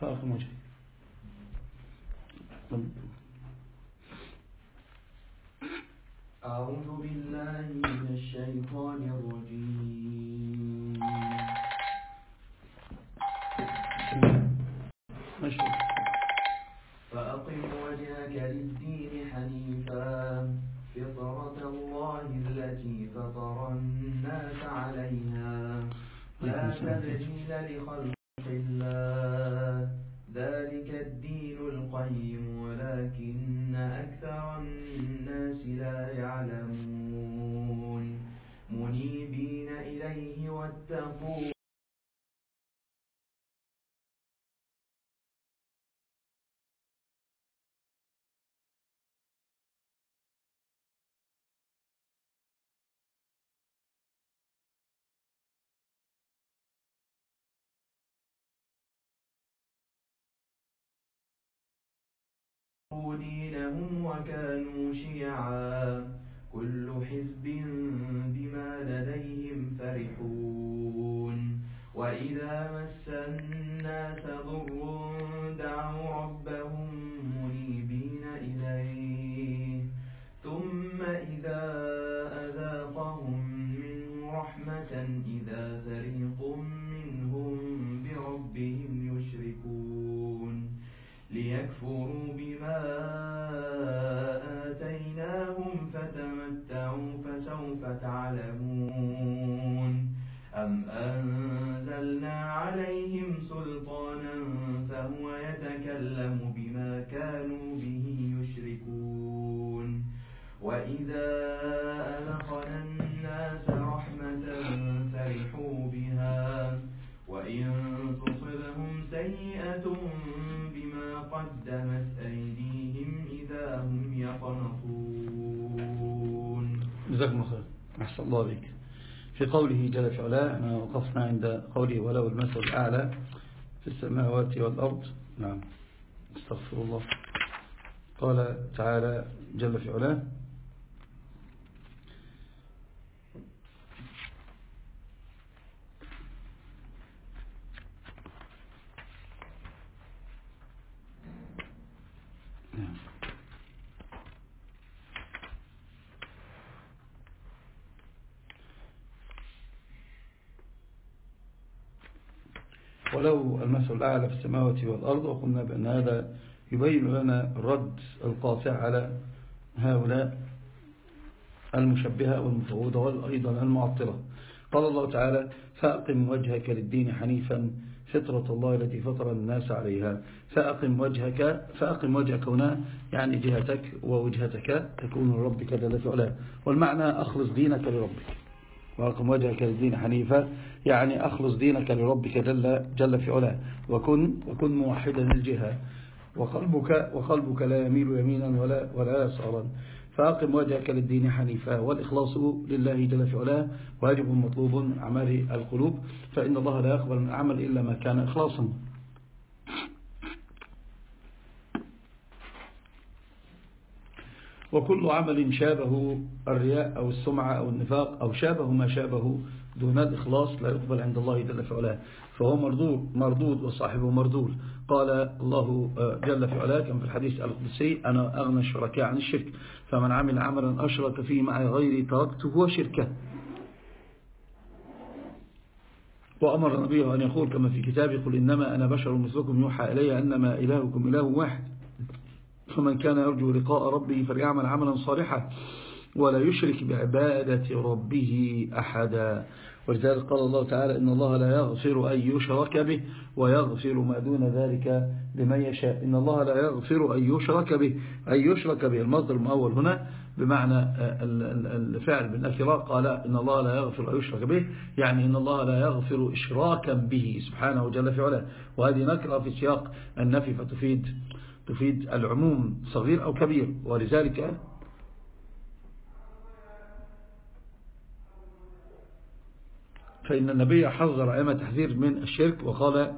فأقم وجهك دينهم وكانوا شيعا. كل حزب بما لديهم فرحون. وإذا مس الناس ضر دعوا ربهم منيبين إليه. ثم إذا فهو يتكلم بما كانوا به يشركون وإذا أذقنا الناس رحمة فرحوا بها وإن تصبهم سيئة بما قدمت أيديهم إذا هم يقنطون جزاكم الله خير. أحسن الله بك في قوله جل في علاه وقفنا عند قوله ولو المثل الأعلى في السماوات والأرض. نعم. استغفر الله. قال تعالى جل في علاه نعم. ولو المثل الأعلى في السماوات والأرض وقلنا بأن هذا يبين لنا الرد القاطع على هؤلاء المشبهة والمفعودة وأيضا المعطلة. قال الله تعالى فأقم وجهك للدين حنيفا فطرة الله التي فطر الناس عليها. فأقم وجهك فأقم وجهك هنا يعني جهتك ووجهتك تكون لربك جل والمعنى أخلص دينك لربك. وأقم وجهك للدين حنيفا. يعني أخلص دينك لربك جل, جل في علاه. وكن, وكن موحدا الجهة وقلبك, وقلبك لا يميل يمينا ولا, ولا يسارا. فأقم وجهك للدين حنيفا. والإخلاص لله جل في علاه واجب مطلوب أعمال القلوب. فإن الله لا يقبل من العمل إلا ما كان إخلاصا. وكل عمل شابه الرياء أو السمعة أو النفاق أو شابه ما شابه دون الإخلاص لا يقبل عند الله جل في علاه. فهو مردود, مردود وصاحبه مردود. قال الله جل في علاه كما في الحديث القدسي أنا أغنى الشركاء عن الشرك فمن عمل عملا أشرك فيه مع غيري تركته وشركه وأمر نبيه أن يقول كما في كتابه قل إنما أنا بشر مثلكم يوحى إلي أنما إلهكم إله واحد. فمن كان يرجو لقاء ربه فليعمل عملا صالحا ولا يشرك بعبادة ربه أحدا. ولذلك قال الله تعالى إن الله لا يغفر أن يشرك به ويغفر ما دون ذلك لمن يشاء. إن الله لا يغفر أن يشرك به أن يشرك به. المصدر المؤول هنا بمعنى الفعل بالنكرة قال إن الله لا يغفر أن يشرك به يعني إن الله لا يغفر إشراكا به سبحانه جل في علاه. وهذه نكرة في سياق النفي فتفيد تفيد العموم صغير أو كبير ولذلك فإن النبي حذر أيما تحذير من الشرك وقال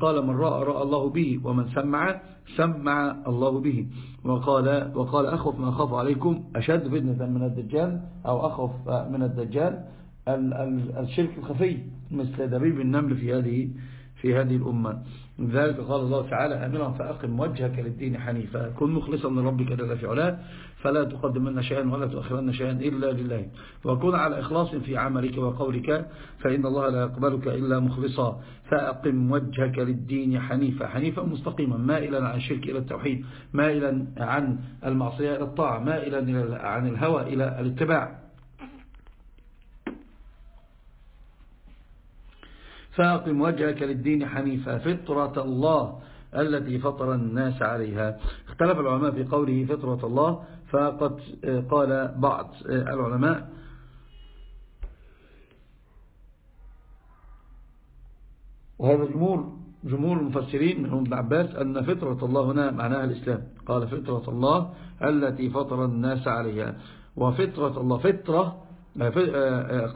قال من رأى رأى الله به ومن سمع سمع الله به. وقال وقال أخف ما أخاف عليكم أشد فتنة من الدجال أو أخف من الدجال الشرك الخفي مثل دبيب النمل في هذه في هذه الأمة. ذلك قال الله تعالى أمرا فأقم وجهك للدين حنيفا. كن مخلصا لربك جل في علاه فلا تقدم لنا شيئا ولا تؤخرن شيئا إلا لله وكن على إخلاص في عملك وقولك فإن الله لا يقبلك إلا مخلصا. فأقم وجهك للدين حنيفا. حنيفا مستقيما مائلا عن الشرك إلى التوحيد مائلا عن المعصية إلى الطاعة مائلا عن الهوى إلى الاتباع. فأقم وجهك للدين حنيفا فطرة الله التي فطر الناس عليها. اختلف العلماء في قوله فطرة الله فقد قال بعض العلماء وهذا جمهور جمهور المفسرين من ابن عباس أن فطرة الله هنا معناها الإسلام. قال فطرة الله التي فطر الناس عليها. وفطرة الله فطرة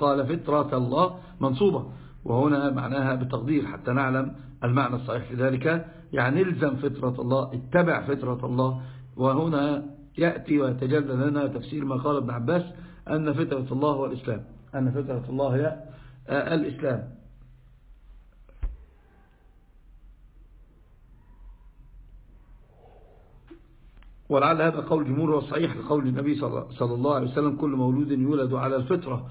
قال فطرة الله منصوبة. وهنا معناها بتقدير حتى نعلم المعنى الصحيح في ذلك. يعني الزم فطرة الله اتبع فطرة الله. وهنا يأتي ويتجلى لنا تفسير ما قال ابن عباس أن فطرة الله هو الإسلام. أن فطرة الله هي الإسلام. ولعل هذا قول جمهور وصحيح لقول النبي صلى الله عليه وسلم كل مولود يولد على الفطرة.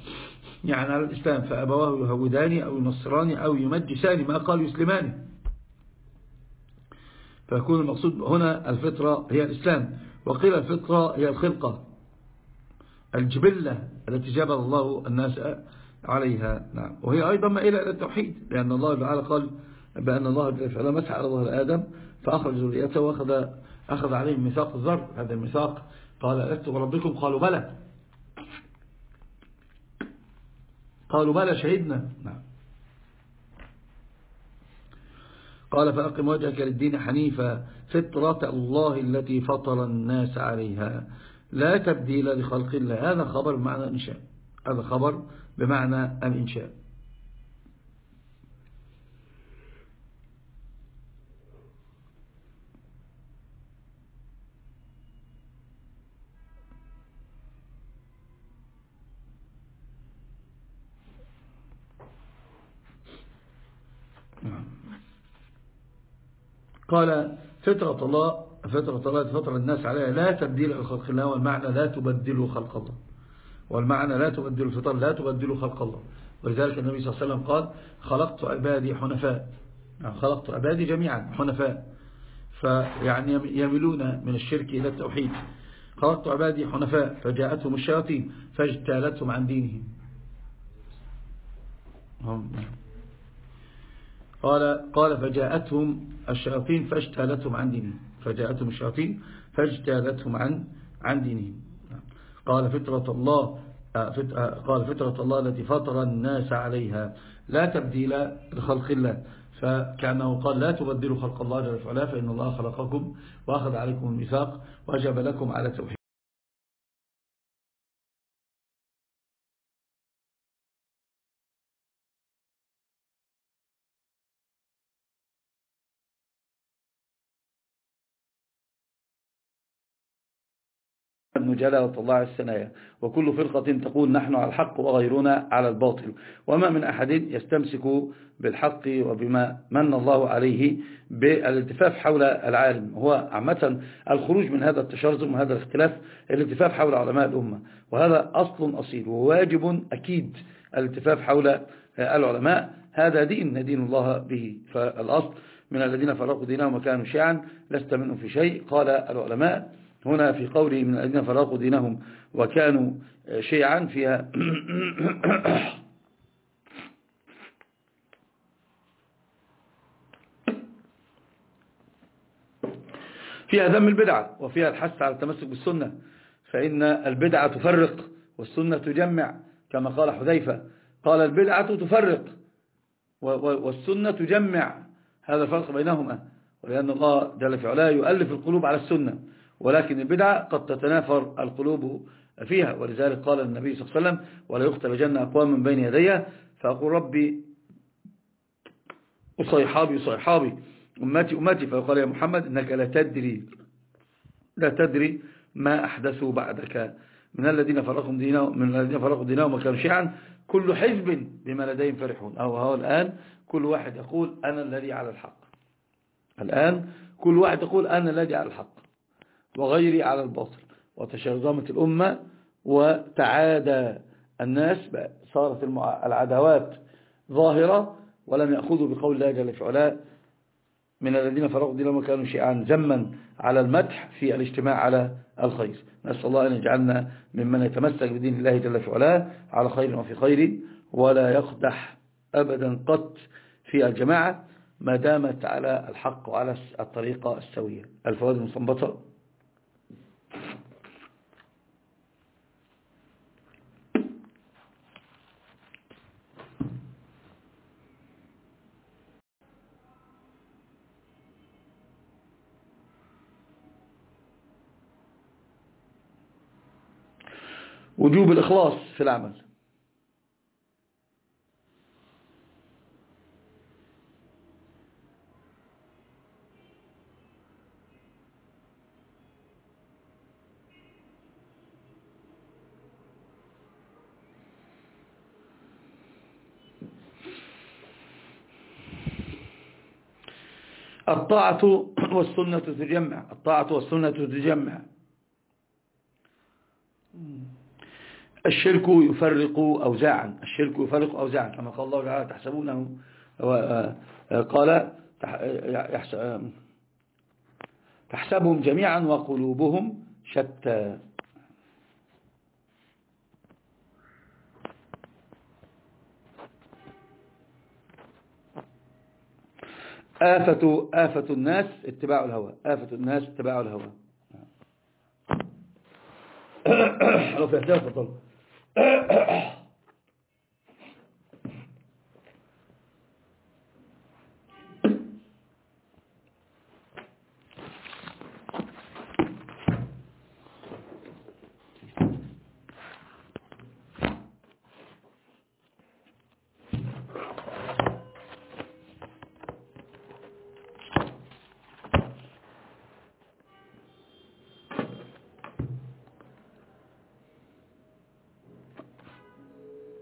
يعني على الإسلام فأبواه يهوداني أو ينصراني أو يمجساني ما قال يسلماني. فيكون المقصود هنا الفطرة هي الإسلام. وقيل الفطرة هي الخلقة. الجبلة التي جبل الله الناس عليها. نعم. وهي أيضا مائلة إلى التوحيد لأن الله تعالى قال بأن الله جل وعلا مسح على ظهر آدم فأخرج ذريته وأخذ أخذ عليهم ميثاق الذر هذا الميثاق قال لست بربكم؟ قالوا بلى. قالوا بلى شهدنا. نعم. قال فأقم وجهك للدين حنيفا فطرة الله التي فطر الناس عليها. لا تبديل لخلق الله. هذا خبر بمعنى الإنشاء. هذا خبر بمعنى الإنشاء. قال فطرة الله فطرة الله فطر الناس عليها. لا تبديل لخلق الله والمعنى لا تبدل خلق الله. والمعنى لا تبدل الفطر لا تبدل خلق الله. ولذلك النبي صلى الله عليه وسلم قال خلقت عبادي حنفاء. يعني خلقت عبادي جميعا حنفاء. فيعني يميلون من الشرك إلى التوحيد. خلقت عبادي حنفاء فجاءتهم الشياطين فاجتالتهم عن دينهم. قال قال فجاءتهم الشياطين فاجتالتهم عن دينهم. فجاءتهم الشياطين فاجتالتهم عن عن دينهم. قال فطرة الله قال فطرة الله التي فطر الناس عليها. لا تبديل لخلق الله. فكأنه قال لا تبدلوا خلق الله جل وعلا فإن الله خلقكم وأخذ عليكم الميثاق وجب لكم على توحيد ابن جلالة الله على السنايا وكل فرقة تقول نحن على الحق وغيرنا على الباطل. وما من أحد يستمسك بالحق وبما من الله عليه بالالتفاف حول العالم. هو عامة الخروج من هذا التشرذم وهذا الاختلاف الالتفاف حول علماء الأمة. وهذا أصل أصيل وواجب أكيد الالتفاف حول العلماء. هذا دين ندين الله به. فالأصل من الذين فرقوا دينهم وكانوا شيعا لست منهم في شيء قال العلماء. هنا في قوله من الذين فرقوا دينهم وكانوا شيعا فيها فيها ذم البدعة وفيها الحث على التمسك بالسنة فإن البدعة تفرق والسنة تجمع كما قال حذيفة قال البدعة تفرق والسنة تجمع. هذا الفرق بينهما ولأن الله جل في علاه يؤلف القلوب على السنة. ولكن البدعة قد تتنافر القلوب فيها. ولذلك قال النبي صلى الله عليه وسلم ولا يختل جنة أقوام من بين يدي. فأقول ربي أصيحابي أصيحابي أمتي أمتي. فقال يا محمد إنك لا تدري لا تدري ما أحدثوا بعدك. من الذين فرقوا دينهم من الذين فرقوا دينهم وكانوا شيعا كل حزب بما لديهم فرحون. أو هو الآن كل واحد يقول أنا الذي على الحق. الآن كل واحد يقول أنا الذي على الحق. وغيري على الباطل وتشرذمت الأمة وتعادى الناس صارت العداوات ظاهرة ولم يأخذوا بقول الله جل في علاه من الذين فرقوا دينهم كانوا شيعا زما على المدح في الاجتماع على الخير. نسأل الله أن يجعلنا ممن يتمسك بدين الله جل في علاه على خير وفي خير ولا يقدح أبدا قط في الجماعة ما دامت على الحق وعلى الطريقة السوية. الفوائد المستنبطة وجوب الإخلاص في العمل. الطاعة والسنة تجمع الطاعة والسنة تجمع الشرك يفرق أوزاعا. الشرك يفرق أوزاعا. كما قال الله تعالى تحسبونه قال تحسبهم جميعا وقلوبهم شتى. آفة, آفة الناس اتباع الهوى. آفة الناس اتباع الهوى. لو في فضل uh,